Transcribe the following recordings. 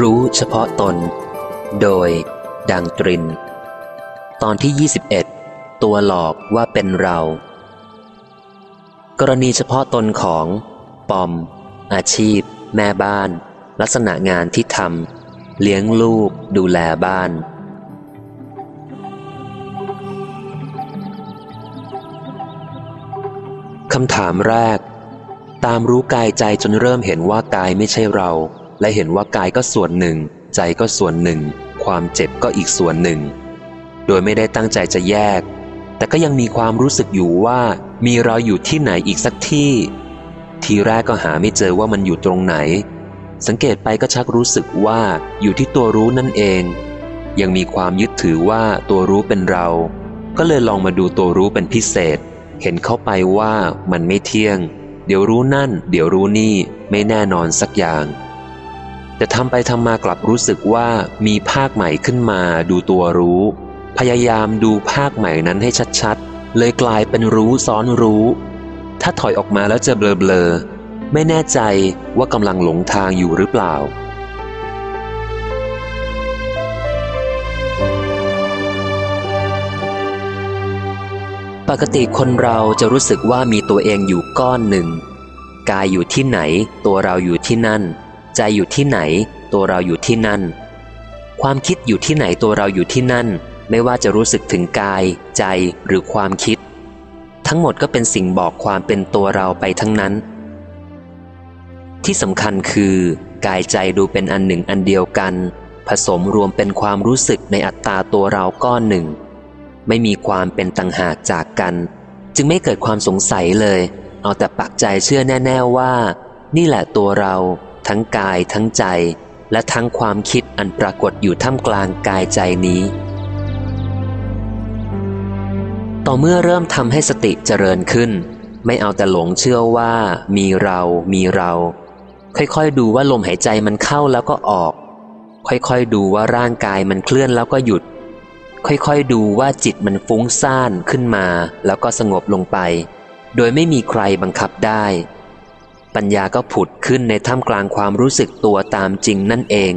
รู้เฉพาะตน โดย ดังตริน ตอนที่ 21 ตัวหลอกว่าเป็นเรา กรณีเฉพาะตนของปอม อาชีพ แม่บ้าน ลักษณะงานที่ทำเลี้ยงลูก ดูแลบ้าน คำถามแรก ตามรู้กายใจจนเริ่มเห็นว่ากายไม่ใช่เรา และเห็นว่ากายก็ส่วนหนึ่ง ใจก็ส่วนหนึ่ง ความเจ็บก็อีกส่วนหนึ่ง โดยไม่ได้ตั้งใจจะแยก แต่ก็ยังมีความรู้สึกอยู่ว่ามีเราอยู่ที่ไหนอีกสักที่ ทีแรกก็หาไม่เจอว่ามันอยู่ตรงไหน สังเกตไปก็ชักรู้สึกว่าอยู่ที่ตัวรู้นั่นเอง ยังมีความยึดถือว่าตัวรู้เป็นเรา ก็เลยลองมาดูตัวรู้เป็นพิเศษ เห็นเข้าไปว่ามันไม่เที่ยง เดี๋ยวรู้นั่น เดี๋ยวรู้นี่ไม่แน่นอนสักอย่าง แต่ทำไปทำมากลับรู้สึกว่ามีภาคใหม่ขึ้นมาดูตัวรู้ พยายามดูภาคใหม่นั้นให้ชัดๆ เลยกลายเป็นรู้ซ้อนรู้ ถ้าถอยออกมาแล้วจะเบลอๆ ไม่แน่ใจว่ากำลังหลงทางอยู่หรือเปล่าปกติคนเราจะรู้สึกว่ามีตัวเองอยู่ก้อนหนึ่ง กายอยู่ที่ไหน ตัวเราอยู่ที่นั่น ใจอยู่ที่ไหน ตัวเราอยู่ที่นั่น ความคิดอยู่ที่ไหนตัวเราอยู่ที่นั่น ไม่ว่าจะรู้สึกถึงกาย ใจหรือความคิด ทั้งหมดก็เป็นสิ่งบอกความเป็นตัวเราไปทั้งนั้น ที่สำคัญคือ กายใจดูเป็นอันหนึ่งอันเดียวกัน ผสมรวมเป็นความรู้สึกในอัตตาตัวเราก้อนหนึ่ง ไม่มีความเป็นต่างหากจากกัน จึงไม่เกิดความสงสัยเลย เอาแต่ปักใจเชื่อแน่ ๆว่า นี่แหละตัวเรา ทั้งกายทั้งใจ และทั้งความคิดอันปรากฏอยู่ท่ามกลางกายใจนี้ ต่อเมื่อเริ่มทำให้สติเจริญขึ้น ไม่เอาแต่หลงเชื่อว่ามีเรามีเรา ค่อยๆดูว่าลมหายใจมันเข้าแล้วก็ออก ค่อยๆดูว่าร่างกายมันเคลื่อนแล้วก็หยุด ค่อยๆดูว่าจิตมันฟุ้งซ่านขึ้นมา แล้วก็สงบลงไป โดยไม่มีใครบังคับได้ ปัญญาก็ผุดขึ้นในท่ามกลางความรู้สึกตัวตามจริงนั่นเอง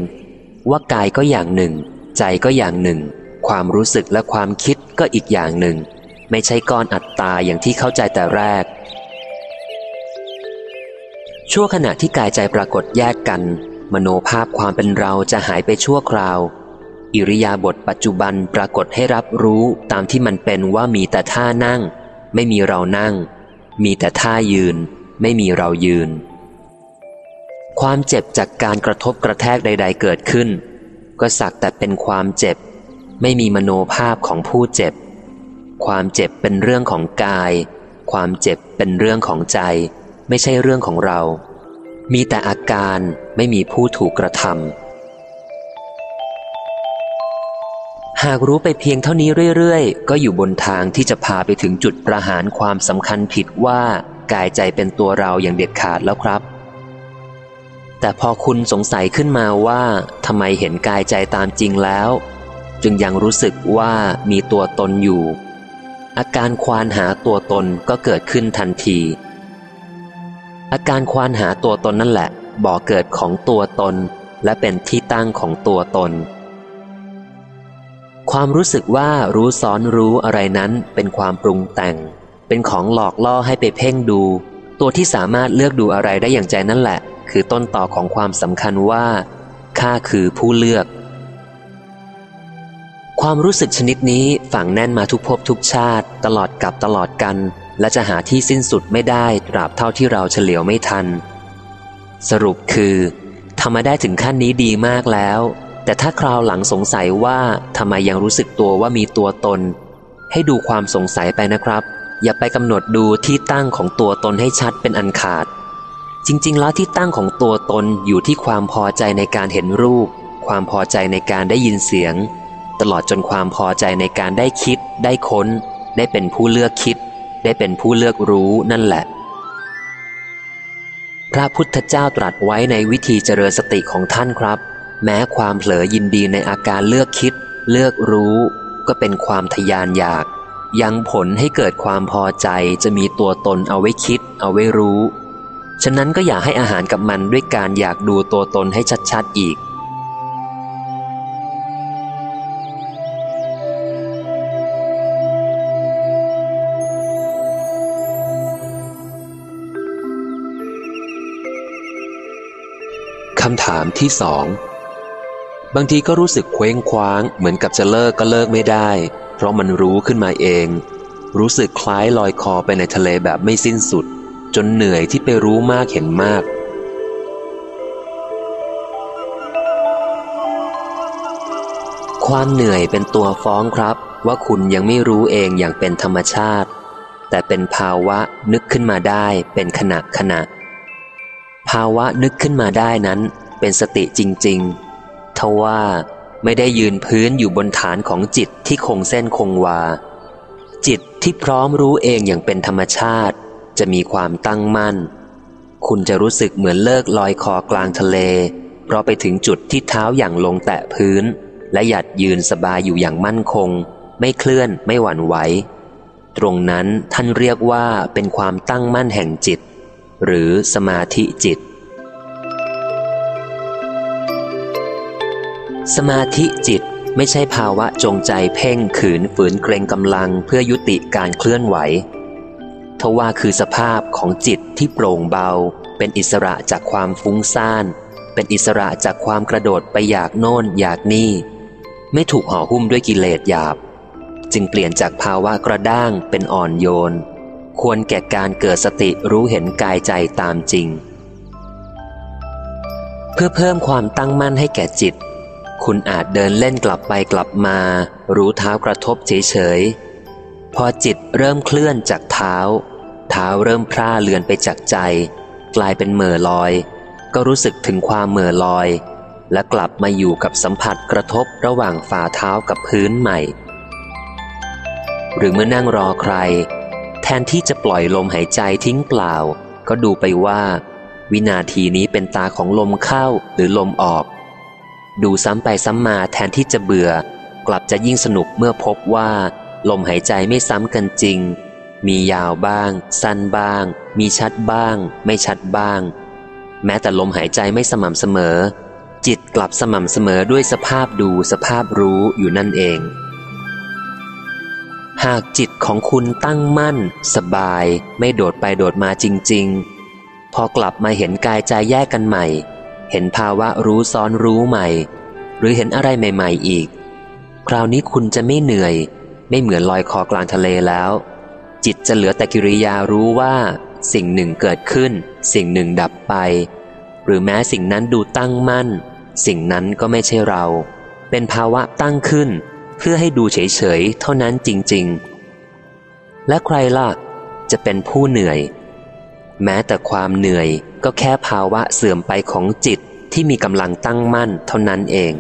ว่ากายก็อย่างหนึ่ง ใจก็อย่างหนึ่ง ความรู้สึกและความคิดก็อีกอย่างหนึ่ง ไม่ใช่ก้อนอัตตาอย่างที่เข้าใจแต่แรก ชั่วขณะที่กายใจปรากฏแยกกัน มโนภาพความเป็นเราจะหายไปชั่วคราว อิริยาบถปัจจุบันปรากฏให้รับรู้ตามที่มันเป็นว่ามีแต่ท่านั่ง ไม่มีเรานั่ง มีแต่ท่ายืน ไม่มีเรายืน ความเจ็บจากการกระทบกระแทกใด ๆ เกิดขึ้น ก็สักแต่เป็นความเจ็บ ไม่มีมโนภาพของผู้เจ็บ ความเจ็บเป็นเรื่องของกาย ความเจ็บเป็นเรื่องของใจ ไม่ใช่เรื่องของเรา มีแต่อาการไม่มีผู้ถูกกระทำหากรู้ไปเพียงเท่านี้เรื่อย ๆ ก็อยู่บนทางที่จะพาไปถึงจุดประหารความสำคัญผิดว่า กายใจเป็นตัวเราอย่างเด็ดขาดแล้วครับ แต่พอคุณสงสัยขึ้นมาว่าทำไมเห็นกายใจตามจริงแล้ว จึงยังรู้สึกว่ามีตัวตนอยู่ อาการควานหาตัวตนก็เกิดขึ้นทันที อาการควานหาตัวตนนั่นแหละ บ่อเกิดของตัวตน และเป็นที่ตั้งของตัวตนความรู้สึกว่ารู้ซ้อนรู้อะไรนั้นเป็นความปรุงแต่ง เป็นของหลอกล่อให้ไปเพ่งดู ตัวที่สามารถเลือกดูอะไรได้อย่างใจนั่นแหละ คือต้นต่อของความสำคัญว่าข้าคือผู้เลือก ความรู้สึกชนิดนี้ฝังแน่นมาทุกภพทุกชาติ ตลอดกับตลอดกัน และจะหาที่สิ้นสุดไม่ได้ตราบเท่าที่เราเฉลียวไม่ทัน สรุปคือทำมาได้ถึงขั้นนี้ดีมากแล้ว แต่ถ้าคราวหลังสงสัยว่าทำไมยังรู้สึกตัวว่ามีตัวตน ให้ดูความสงสัยไปนะครับ อย่าไปกำหนดดูที่ตั้งของตัวตนให้ชัดเป็นอันขาด จริง ๆ แล้วที่ตั้งของตัวตนอยู่ที่ความพอใจในการเห็นรูป ความพอใจในการได้ยินเสียง ตลอดจนความพอใจในการได้คิด ได้ค้น ได้เป็นผู้เลือกคิด ได้เป็นผู้เลือกรู้นั่นแหละ พระพุทธเจ้าตรัสไว้ในวิธีเจริญสติของท่านครับ แม้ความเผลอยินดีในอาการเลือกคิด เลือกรู้ ก็เป็นความทยานอยาก ยังผลให้เกิดความพอใจจะมีตัวตนเอาไว้คิด เอาไว้รู้ ฉะนั้นก็อย่าให้อาหารกับมันด้วยการอยากดูตัวตนให้ชัดๆอีก คำถามที่สองบางทีก็รู้สึกเคว้งคว้าง เหมือนกับจะเลิกก็เลิกไม่ได้ เพราะมันรู้ขึ้นมาเอง รู้สึกคล้ายลอยคอไปในทะเลแบบไม่สิ้นสุด จนเหนื่อยที่ไปรู้มากเห็นมาก ความเหนื่อยเป็นตัวฟ้องครับ ว่าคุณยังไม่รู้เองอย่างเป็นธรรมชาติ แต่เป็นภาวะนึกขึ้นมาได้เป็นขณะขณะ ภาวะนึกขึ้นมาได้นั้น เป็นสติจริง ๆ ทว่า ไม่ได้ยืนพื้นอยู่บนฐานของจิตที่คงเส้นคงวา จิตที่พร้อมรู้เองอย่างเป็นธรรมชาติ จะมีความตั้งมั่น คุณจะรู้สึกเหมือนเลิกลอยคอกลางทะเล เพราะไปถึงจุดที่เท้าอย่างลงแตะพื้น และหยัดยืนสบายอยู่อย่างมั่นคง ไม่เคลื่อนไม่หวั่นไหวตรงนั้นท่านเรียกว่าเป็นความตั้งมั่นแห่งจิต หรือสมาธิจิต สมาธิจิตไม่ใช่ภาวะจงใจเพ่งขืนฝืนเกรงกำลังเพื่อยุติการเคลื่อนไหวทว่าคือสภาพของจิตที่โปร่งเบา เป็นอิสระจากความฟุ้งซ่าน เป็นอิสระจากความกระโดดไปอยากโน่นอยากนี่ ไม่ถูกห่อหุ้มด้วยกิเลสหยาบ จึงเปลี่ยนจากภาวะกระด้างเป็นอ่อนโยน ควรแก่การเกิดสติรู้เห็นกายใจตามจริง เพื่อเพิ่มความตั้งมั่นให้แก่จิต คุณอาจเดินเล่นกลับไปกลับมา รู้เท้ากระทบเฉยๆ พอจิตเริ่มเคลื่อนจากเท้า เท้าเริ่มพร่าเลือนไปจากใจ กลายเป็นเหม่อลอย ก็รู้สึกถึงความเหม่อลอย และกลับมาอยู่กับสัมผัสกระทบระหว่างฝ่าเท้ากับพื้นใหม่ หรือเมื่อนั่งรอใคร แทนที่จะปล่อยลมหายใจทิ้งเปล่า ก็ดูไปว่า วินาทีนี้เป็นตาของลมเข้าหรือลมออก ดูซ้ำไปซ้ำมาแทนที่จะเบื่อ กลับจะยิ่งสนุกเมื่อพบว่า ลมหายใจไม่ซ้ำกันจริง มียาวบ้าง สั้นบ้าง มีชัดบ้าง ไม่ชัดบ้าง แม้แต่ลมหายใจไม่สม่ำเสมอ จิตกลับสม่ำเสมอด้วยสภาพดูสภาพรู้อยู่นั่นเอง หากจิตของคุณตั้งมั่น สบาย ไม่โดดไปโดดมาจริง ๆ พอกลับมาเห็นกายใจแยกกันใหม่ เห็นภาวะรู้ซ้อนรู้ใหม่ หรือเห็นอะไรใหม่ๆอีก คราวนี้คุณจะไม่เหนื่อย ไม่เหมือนลอยคอกลางทะเลแล้ว จิตจะเหลือแต่กิริยารู้ว่า สิ่งหนึ่งเกิดขึ้น สิ่งหนึ่งดับไป หรือแม้สิ่งนั้นดูตั้งมั่น สิ่งนั้นก็ไม่ใช่เรา เป็นภาวะตั้งขึ้น เพื่อให้ดูเฉยๆเท่านั้นจริงๆ และใครล่ะจะเป็นผู้เหนื่อย แม้แต่ความเหนื่อยก็แค่ภาวะเสื่อมไปของจิตที่มีกำลังตั้งมั่นเท่านั้นเอง